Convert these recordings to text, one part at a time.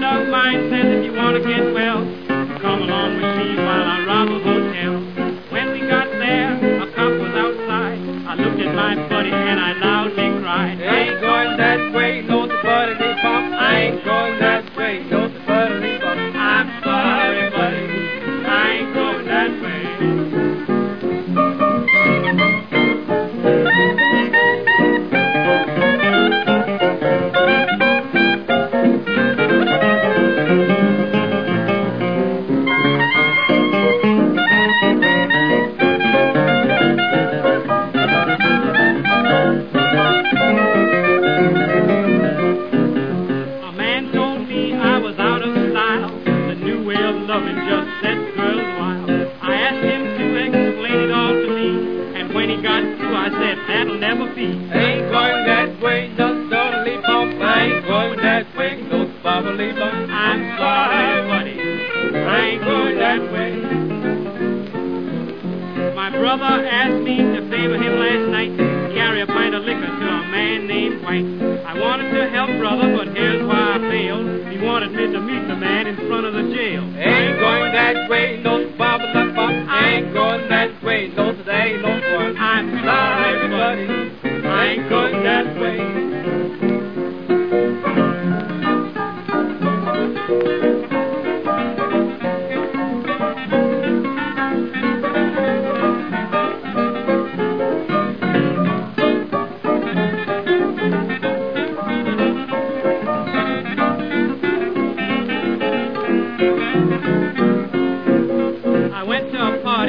you want to get well, come along with me while I rob a hotel. When we got there, a cop was outside. I looked at my buddy and I loudly cried. Ain't going that way, no loving just set girls wild. I asked him to explain it all to me, and when he got through, I said that'll never be. Ain't going that way, no to buttity bump. I ain't going that way, no to bubbly bump. I'm sorry, buddy. I ain't going that way. My brother asked me to favor him last night to meet the man in front of the jail. Ain't going that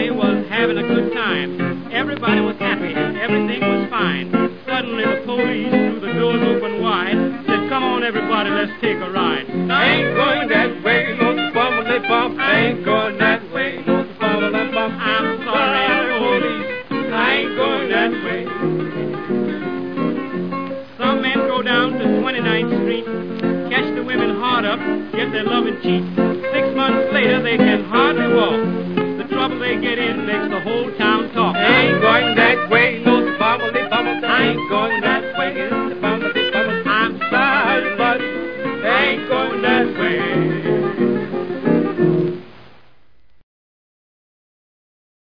party, was having a good time. Everybody was happy, everything was fine. Suddenly the police threw the doors open wide, said, come on everybody, let's take a ride. I ain't going that way, no to bubbly bump. I ain't going that way, no to bubbly bump. I'm sorry, police, I ain't going that way. Some men go down to 29th Street, catch the women hard up, get their love and Six they get in makes the whole town